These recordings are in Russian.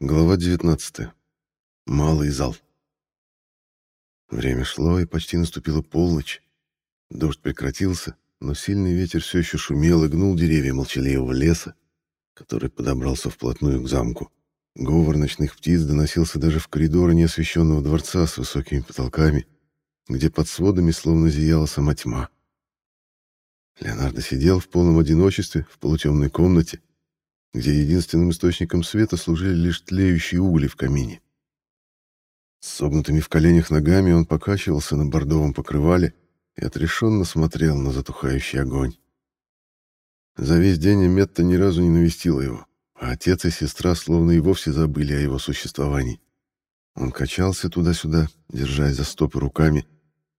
Глава 19. Малый зал. Время шло, и почти наступила полночь. Дождь прекратился, но сильный ветер все еще шумел и гнул деревья молчаливого леса, который подобрался вплотную к замку. Говор ночных птиц доносился даже в коридоры неосвещенного дворца с высокими потолками, где под сводами словно зияла сама тьма. Леонардо сидел в полном одиночестве в полутемной комнате, где единственным источником света служили лишь тлеющие угли в камине. С согнутыми в коленях ногами он покачивался на бордовом покрывале и отрешенно смотрел на затухающий огонь. За весь день Метта ни разу не навестила его, а отец и сестра словно и вовсе забыли о его существовании. Он качался туда-сюда, держась за стопы руками,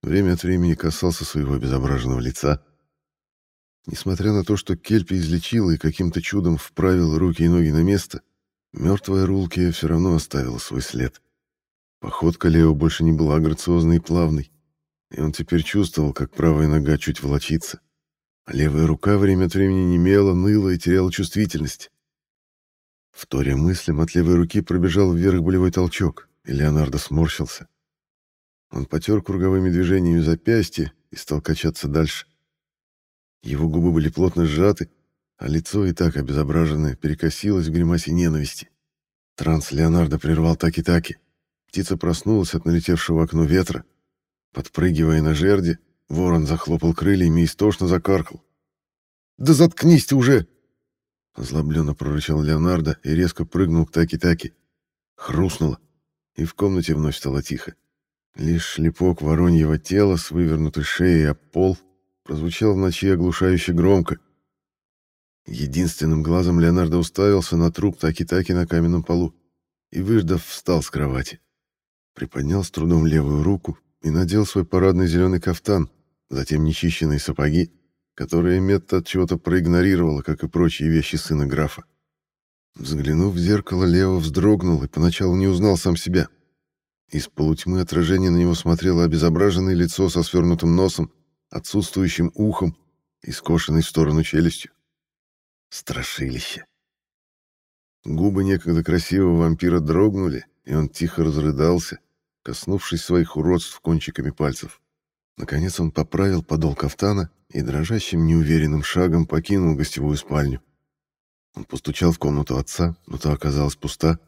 время от времени касался своего обезображенного лица — Несмотря на то, что Кельпи излечила и каким-то чудом вправила руки и ноги на место, мертвая Рулкия все равно оставила свой след. Походка Лео больше не была грациозной и плавной, и он теперь чувствовал, как правая нога чуть волочится, а левая рука время от времени немела, ныла и теряла чувствительность. Вторя мыслям от левой руки пробежал вверх болевой толчок, и Леонардо сморщился. Он потер круговыми движениями запястье и стал качаться дальше. Его губы были плотно сжаты, а лицо и так обезображенное перекосилось в гримасе ненависти. Транс Леонардо прервал таки-таки. Птица проснулась от налетевшего в окно ветра. Подпрыгивая на жерди, ворон захлопал крыльями и истошно закаркал. «Да заткнись ты уже!» Озлобленно прорычал Леонардо и резко прыгнул к таки-таки. Хрустнуло, и в комнате вновь стало тихо. Лишь шлепок вороньего тела с вывернутой шеей об пол прозвучал в ночи оглушающе громко. Единственным глазом Леонардо уставился на труп Таки-Таки на каменном полу и, выждав, встал с кровати. Приподнял с трудом левую руку и надел свой парадный зеленый кафтан, затем нечищенные сапоги, которые Метта от чего-то проигнорировала, как и прочие вещи сына графа. Взглянув в зеркало, Лео вздрогнул и поначалу не узнал сам себя. Из полутьмы отражение на него смотрело обезображенное лицо со свернутым носом отсутствующим ухом и скошенной в сторону челюстью. Страшилище. Губы некогда красивого вампира дрогнули, и он тихо разрыдался, коснувшись своих уродств кончиками пальцев. Наконец он поправил подол кафтана и дрожащим неуверенным шагом покинул гостевую спальню. Он постучал в комнату отца, но та оказалась пуста.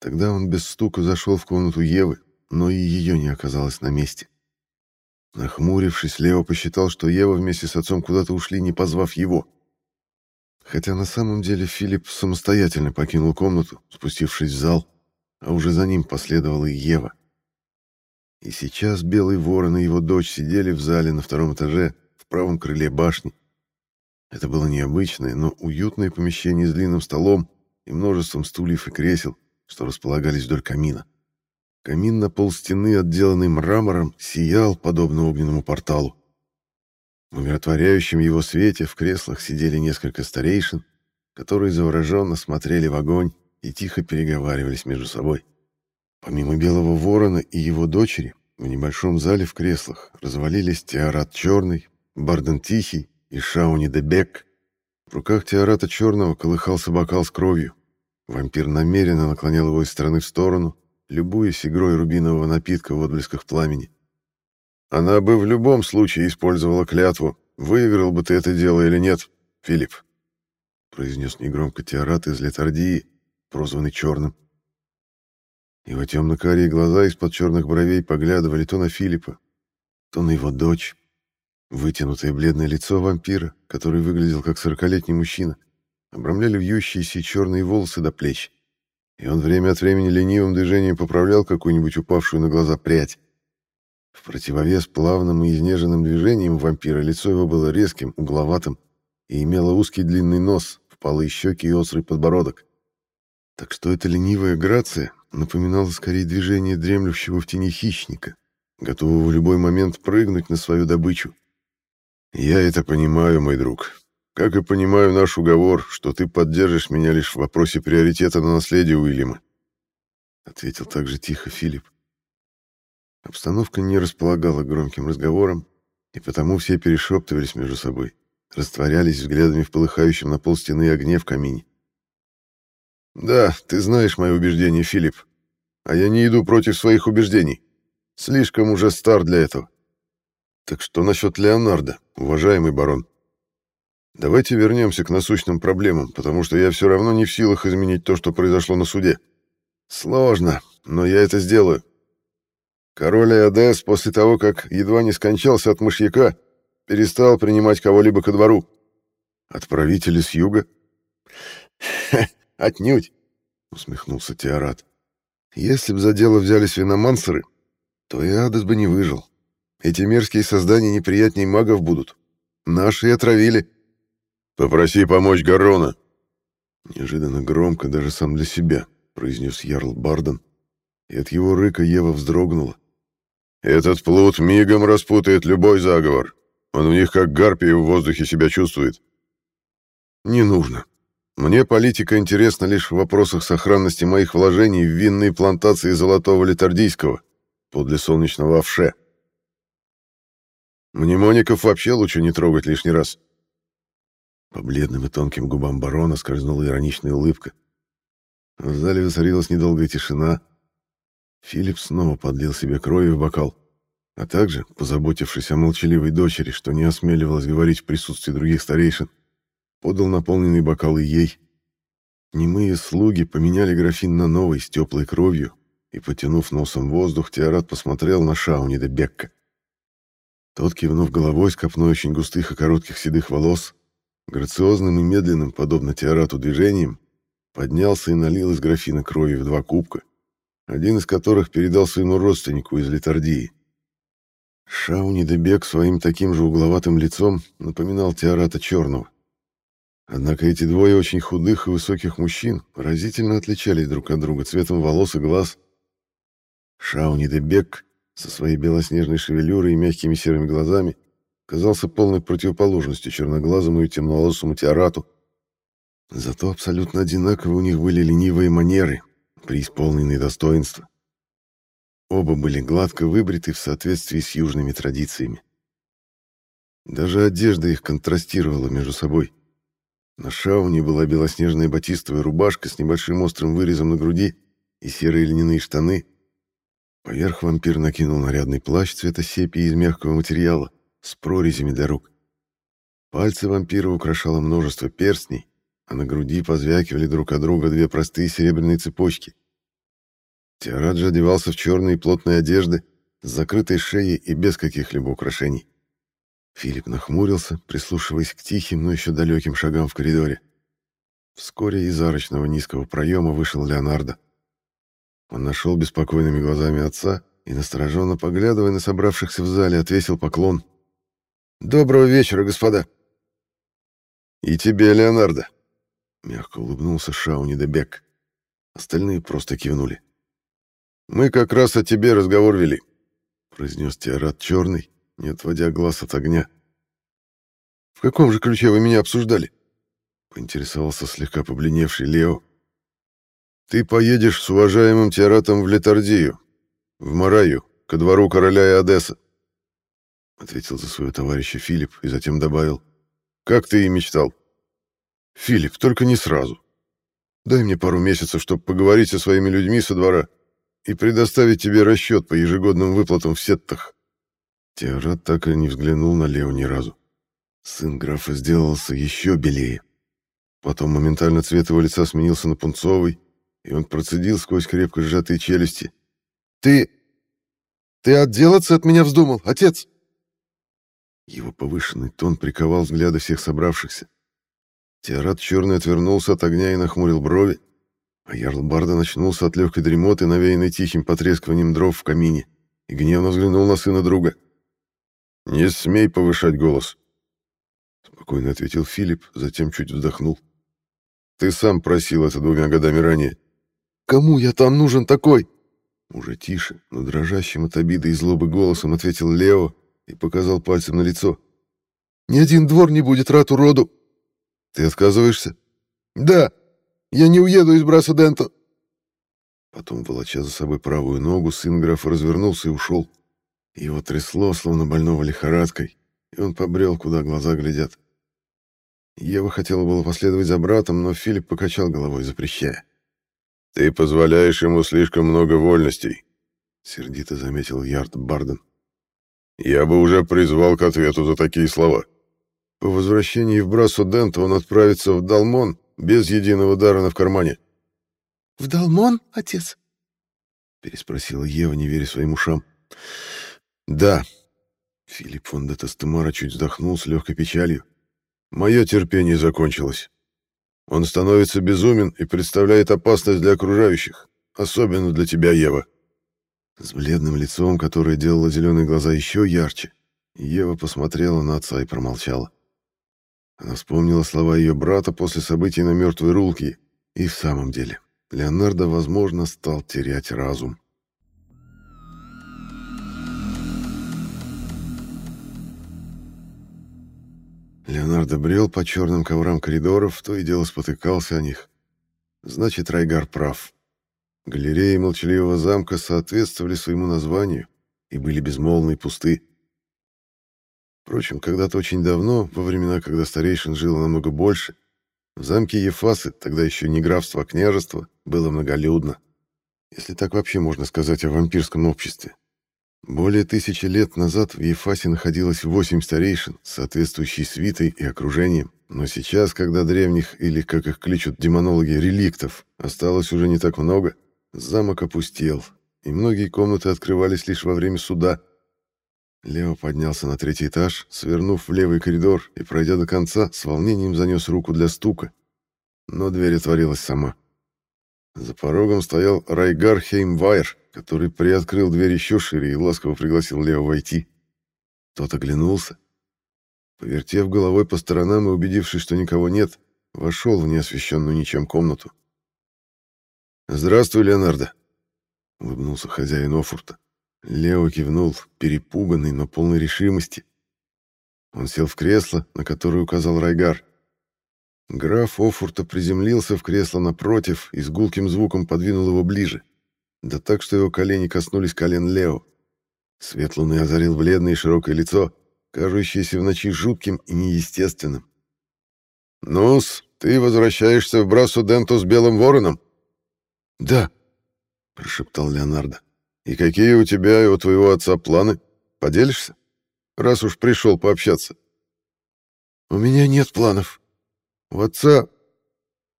Тогда он без стука зашел в комнату Евы, но и ее не оказалось на месте. Нахмурившись, Лео посчитал, что Ева вместе с отцом куда-то ушли, не позвав его. Хотя на самом деле Филипп самостоятельно покинул комнату, спустившись в зал, а уже за ним последовала и Ева. И сейчас Белый Ворон и его дочь сидели в зале на втором этаже, в правом крыле башни. Это было необычное, но уютное помещение с длинным столом и множеством стульев и кресел, что располагались вдоль камина. Камин на полстены, отделанный мрамором, сиял, подобно огненному порталу. В умиротворяющем его свете в креслах сидели несколько старейшин, которые завороженно смотрели в огонь и тихо переговаривались между собой. Помимо Белого Ворона и его дочери, в небольшом зале в креслах развалились Теорат Черный, Барден Тихий и Шауни де Бек. В руках Теората Черного колыхался бокал с кровью. Вампир намеренно наклонял его из стороны в сторону, любуясь игрой рубинового напитка в отблесках пламени. «Она бы в любом случае использовала клятву, выиграл бы ты это дело или нет, Филипп», произнес негромко Теорат из Летардии, прозванный Черным. Его темно-карие глаза из-под черных бровей поглядывали то на Филиппа, то на его дочь. Вытянутое бледное лицо вампира, который выглядел как сорокалетний мужчина, обрамляли вьющиеся черные волосы до плеч и он время от времени ленивым движением поправлял какую-нибудь упавшую на глаза прядь. В противовес плавным и изнеженным движениям вампира лицо его было резким, угловатым и имело узкий длинный нос, впалые щеки и острый подбородок. Так что эта ленивая грация напоминала скорее движение дремлющего в тени хищника, готового в любой момент прыгнуть на свою добычу. «Я это понимаю, мой друг», как и понимаю наш уговор, что ты поддержишь меня лишь в вопросе приоритета на наследие Уильяма. Ответил также тихо Филипп. Обстановка не располагала громким разговором, и потому все перешептывались между собой, растворялись взглядами в полыхающем на полстены огне в камине. Да, ты знаешь мои убеждения, Филипп. А я не иду против своих убеждений. Слишком уже стар для этого. Так что насчет Леонардо, уважаемый барон? Давайте вернемся к насущным проблемам, потому что я все равно не в силах изменить то, что произошло на суде. Сложно, но я это сделаю. Король Эодес после того, как едва не скончался от мышьяка, перестал принимать кого-либо ко двору. Отправители с юга? Отнюдь, усмехнулся Теорат. Если бы за дело взялись виномансеры, то и Адес бы не выжил. Эти мерзкие создания неприятней магов будут. Наши отравили. Попроси помочь Гарона. Неожиданно громко, даже сам для себя, произнес Ярл Барден, и от его рыка Ева вздрогнула. Этот плут мигом распутает любой заговор. Он у них как гарпия в воздухе себя чувствует. Не нужно. Мне политика интересна лишь в вопросах сохранности моих вложений в винные плантации золотого литардийского подле солнечного овше. Мнемоников вообще лучше не трогать лишний раз. По бледным и тонким губам барона скользнула ироничная улыбка. В зале воцарилась недолгая тишина, Филипп снова подлил себе крови в бокал, а также, позаботившись о молчаливой дочери, что не осмеливалась говорить в присутствии других старейшин, подал наполненный бокал и ей. Немые слуги поменяли графин на новый с теплой кровью, и, потянув носом воздух, Теорат посмотрел на Шаунида Бекка. Тот, кивнув головой с копной очень густых и коротких седых волос, грациозным и медленным, подобно Теорату, движением, поднялся и налил из графина крови в два кубка — один из которых передал своему родственнику из Литардии. Шауни Дебек своим таким же угловатым лицом напоминал Теората Черного. Однако эти двое очень худых и высоких мужчин разительно отличались друг от друга цветом волос и глаз. Шауни Дебек со своей белоснежной шевелюрой и мягкими серыми глазами казался полной противоположностью черноглазому и темноволосому Теорату. Зато абсолютно одинаковы у них были ленивые манеры, преисполненные достоинства. Оба были гладко выбриты в соответствии с южными традициями. Даже одежда их контрастировала между собой. На Шауне была белоснежная батистовая рубашка с небольшим острым вырезом на груди и серые льняные штаны. Поверх вампир накинул нарядный плащ цвета сепии из мягкого материала с прорезями для рук. Пальцы вампира украшало множество перстней, а на груди позвякивали друг от друга две простые серебряные цепочки. Тиараджа одевался в черные плотные одежды, с закрытой шеей и без каких-либо украшений. Филипп нахмурился, прислушиваясь к тихим, но еще далеким шагам в коридоре. Вскоре из арочного низкого проема вышел Леонардо. Он нашел беспокойными глазами отца и, настороженно поглядывая на собравшихся в зале, отвесил поклон. «Доброго вечера, господа!» «И тебе, Леонардо!» Мягко улыбнулся Шауни Дебек. Остальные просто кивнули. «Мы как раз о тебе разговор вели», — произнес Теорат Черный, не отводя глаз от огня. «В каком же ключе вы меня обсуждали?» — поинтересовался слегка побледневший Лео. «Ты поедешь с уважаемым Теоратом в Летардию, в Мараю, ко двору короля и Одесса», — ответил за своего товарища Филипп и затем добавил. «Как ты и мечтал». Филипп, только не сразу. Дай мне пару месяцев, чтобы поговорить со своими людьми со двора и предоставить тебе расчет по ежегодным выплатам в сеттах. Теорат так и не взглянул на Лео ни разу. Сын графа сделался еще белее. Потом моментально цвет его лица сменился на пунцовый, и он процедил сквозь крепко сжатые челюсти. «Ты... ты отделаться от меня вздумал, отец?» Его повышенный тон приковал взгляды всех собравшихся. Теорат черный отвернулся от огня и нахмурил брови, а Ярл Барда начнулся от легкой дремоты, навеянной тихим потрескиванием дров в камине, и гневно взглянул на сына друга. «Не смей повышать голос», — спокойно ответил Филипп, затем чуть вздохнул. «Ты сам просил это двумя годами ранее». «Кому я там нужен такой?» Уже тише, но дрожащим от обиды и злобы голосом ответил Лео и показал пальцем на лицо. «Ни один двор не будет рад уроду!» Ты отказываешься? Да. Я не уеду из Брасадента. Потом, волоча за собой правую ногу, сын графа развернулся и ушел. Его трясло, словно больного лихорадкой, и он побрел, куда глаза глядят. Ева хотела было последовать за братом, но Филипп покачал головой, запрещая. «Ты позволяешь ему слишком много вольностей», — сердито заметил Ярд Барден. «Я бы уже призвал к ответу за такие слова. По возвращении в Брасу Дента он отправится в Далмон без единого дарана в кармане». «В Далмон, отец?» — переспросила Ева, не веря своим ушам. «Да». Филипп фон де чуть вздохнул с легкой печалью. «Мое терпение закончилось. Он становится безумен и представляет опасность для окружающих, особенно для тебя, Ева». С бледным лицом, которое делало зеленые глаза еще ярче, Ева посмотрела на отца и промолчала. Она вспомнила слова ее брата после событий на мертвой рулке, и в самом деле Леонардо, возможно, стал терять разум. Леонардо брел по черным коврам коридоров, то и дело спотыкался о них. Значит, Райгар прав. Галереи молчаливого замка соответствовали своему названию и были безмолвны и пусты. Впрочем, когда-то очень давно, во времена, когда старейшин жило намного больше, в замке Ефасы, тогда еще не графство, а княжество, было многолюдно. Если так вообще можно сказать о вампирском обществе. Более тысячи лет назад в Ефасе находилось восемь старейшин, соответствующей свитой и окружением. Но сейчас, когда древних, или, как их кличут демонологи, реликтов, осталось уже не так много, замок опустел, и многие комнаты открывались лишь во время суда. Лео поднялся на третий этаж, свернув в левый коридор и, пройдя до конца, с волнением занес руку для стука. Но дверь отворилась сама. За порогом стоял Райгар Хеймвайр, который приоткрыл дверь еще шире и ласково пригласил Лео войти. Тот оглянулся. Повертев головой по сторонам и убедившись, что никого нет, вошел в неосвещенную ничем комнату. «Здравствуй, Леонардо!» — улыбнулся хозяин Офурта. Лео кивнул, перепуганный, но полной решимости. Он сел в кресло, на которое указал Райгар. Граф Офурта приземлился в кресло напротив и с гулким звуком подвинул его ближе. — да так, что его колени коснулись колен Лео. Свет луны озарил бледное и широкое лицо, кажущееся в ночи жутким и неестественным. «Ну-с, ты возвращаешься в Брасу Денту с Белым Вороном?» «Да», — прошептал Леонардо. «И какие у тебя и у твоего отца планы? Поделишься? Раз уж пришел пообщаться». «У меня нет планов. У отца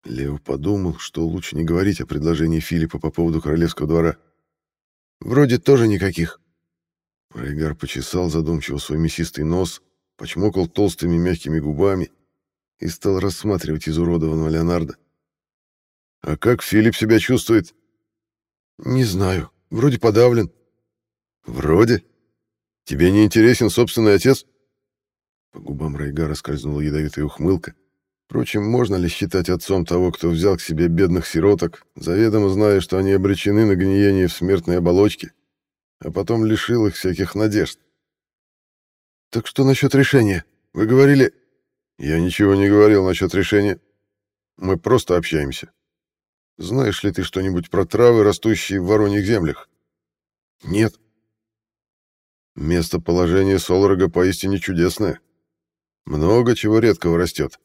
Лео подумал, что лучше не говорить о предложении Филиппа по поводу королевского двора. «Вроде тоже никаких». Рейгар почесал задумчиво свой мясистый нос, почмокал толстыми мягкими губами и стал рассматривать изуродованного Леонардо. «А как Филипп себя чувствует?» «Не знаю. Вроде подавлен». «Вроде? Тебе не интересен собственный отец?» По губам Рейгара скользнула ядовитая ухмылка. Впрочем, можно ли считать отцом того, кто взял к себе бедных сироток, заведомо зная, что они обречены на гниение в смертной оболочке, а потом лишил их всяких надежд? «Так что насчет решения? Вы говорили...» «Я ничего не говорил насчет решения. Мы просто общаемся. Знаешь ли ты что-нибудь про травы, растущие в вороньих землях?» «Нет». «Местоположение Солорога поистине чудесное. Много чего редкого растет.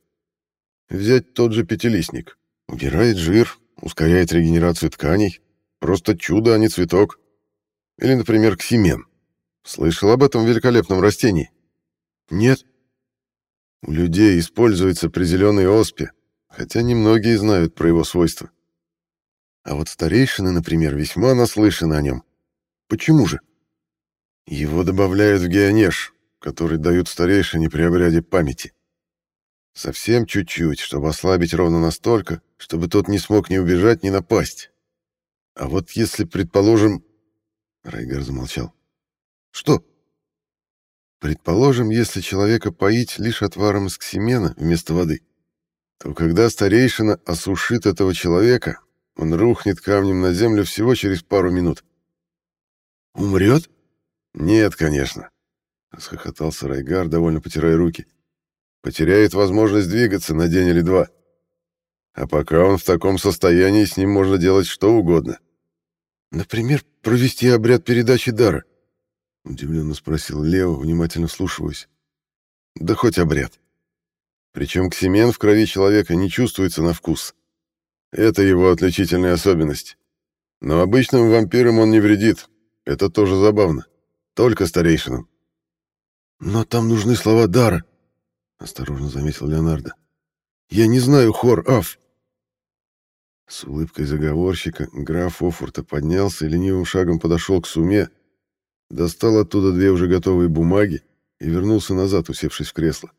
Взять тот же пятилистник. Убирает жир, ускоряет регенерацию тканей. Просто чудо, а не цветок. Или, например, ксимен. Слышал об этом великолепном растении? Нет. У людей используется при зеленой оспе, хотя немногие знают про его свойства. А вот старейшины, например, весьма наслышаны о нем. Почему же? Его добавляют в геонеж, который дают старейшине при обряде памяти. Совсем чуть-чуть, чтобы ослабить ровно настолько, чтобы тот не смог ни убежать, ни напасть. А вот если, предположим... Райгар замолчал. Что? Предположим, если человека поить лишь отваром из ксимена вместо воды, то когда старейшина осушит этого человека, он рухнет камнем на землю всего через пару минут. «Умрет?» «Нет, конечно», — расхохотался Райгар, довольно потирая руки потеряет возможность двигаться на день или два. А пока он в таком состоянии, с ним можно делать что угодно. Например, провести обряд передачи дара. Удивленно спросил Лео, внимательно вслушиваясь. Да хоть обряд. Причем ксемен в крови человека не чувствуется на вкус. Это его отличительная особенность. Но обычным вампирам он не вредит. Это тоже забавно. Только старейшинам. «Но там нужны слова дара», — осторожно заметил Леонардо. «Я не знаю хор Аф». С улыбкой заговорщика граф Офурта поднялся и ленивым шагом подошел к суме, достал оттуда две уже готовые бумаги и вернулся назад, усевшись в кресло.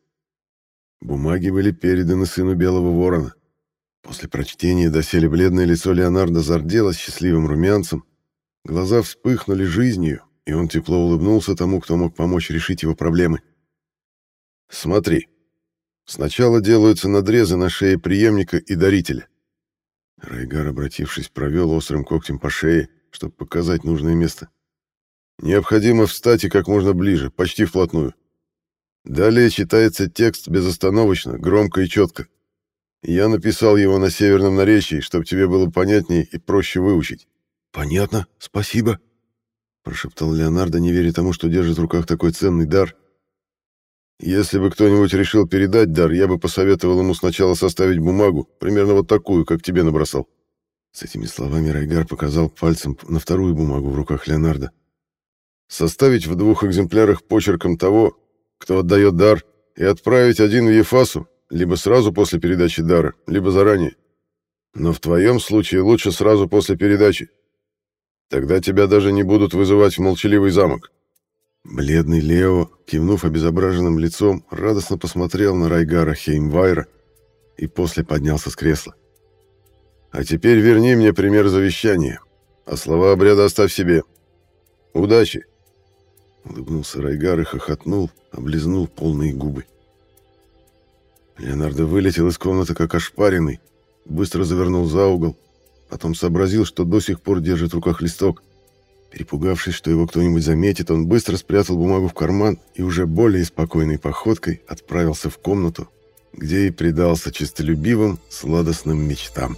Бумаги были переданы сыну Белого Ворона. После прочтения доселе бледное лицо Леонардо зарделось счастливым румянцем, глаза вспыхнули жизнью, и он тепло улыбнулся тому, кто мог помочь решить его проблемы. «Смотри. Сначала делаются надрезы на шее преемника и дарителя. Райгар, обратившись, провел острым когтем по шее, чтобы показать нужное место. Необходимо встать и как можно ближе, почти вплотную. Далее читается текст безостановочно, громко и четко. Я написал его на северном наречии, чтобы тебе было понятнее и проще выучить. «Понятно, спасибо», — прошептал Леонардо, не веря тому, что держит в руках такой ценный дар. «Если бы кто-нибудь решил передать дар, я бы посоветовал ему сначала составить бумагу, примерно вот такую, как тебе набросал». С этими словами Райгар показал пальцем на вторую бумагу в руках Леонардо. «Составить в двух экземплярах почерком того, кто отдает дар, и отправить один в Ефасу, либо сразу после передачи дара, либо заранее. Но в твоем случае лучше сразу после передачи. Тогда тебя даже не будут вызывать в молчаливый замок. Бледный Лео, кивнув обезображенным лицом, радостно посмотрел на Райгара Хеймвайра и после поднялся с кресла. «А теперь верни мне пример завещания, а слова обряда оставь себе. Удачи!» Улыбнулся Райгар и хохотнул, облизнул полные губы. Леонардо вылетел из комнаты как ошпаренный, быстро завернул за угол, потом сообразил, что до сих пор держит в руках листок. Перепугавшись, что его кто-нибудь заметит, он быстро спрятал бумагу в карман и уже более спокойной походкой отправился в комнату, где и предался честолюбивым, сладостным мечтам.